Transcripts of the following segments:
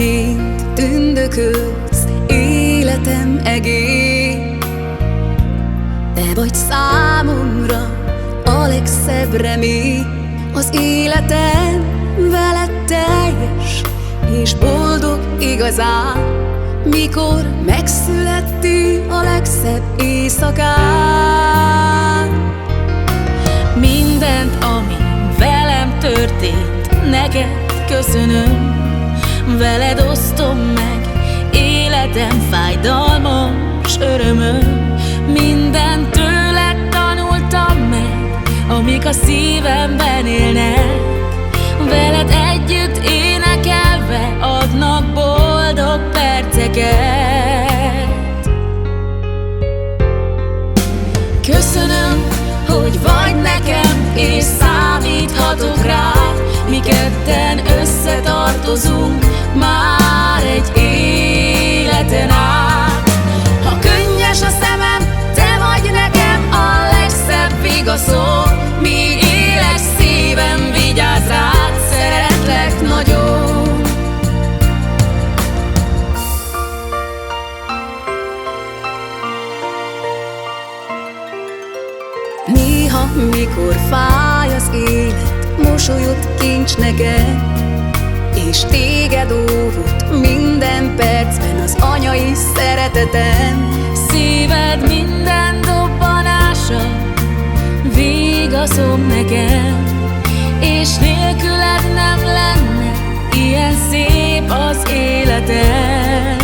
kint tündökölsz életem egész. Te vagy számomra a legszebb remény Az életem veled teljes és boldog igazán. Mikor megszülettél a legszebb éjszakán. Mindent, ami velem történt, neked köszönöm Veled osztom meg életem fájdalmas örömöm. Mindent tőled tanultam meg, amik a szívemben élnek. Veled együtt énekelve adnak boldog perceket. Köszönöm, hogy vagy nekem, és számíthatok rád. Mi ketten összetartozunk Ha könnyes a szemem, te vagy nekem a legszebb vigaszom Míg élek szívem, vigyázz rád, szeretlek nagyon. Néha, mikor fáj az élet, mosolyod kincs neked, és téged óvott minden percben az anyai szeretetem. Szíved minden dobbanása Vigaszom nekem És nélküled nem lenne Ilyen szép az életem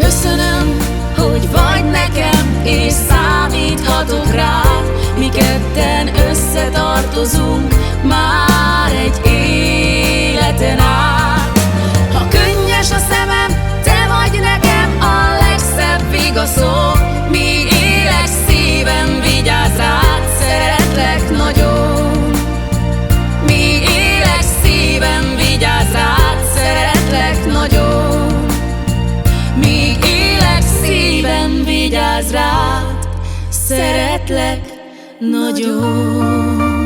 Köszönöm, hogy vagy nekem És számíthatok rád Mi ketten összetartozunk rád, szeretlek nagyon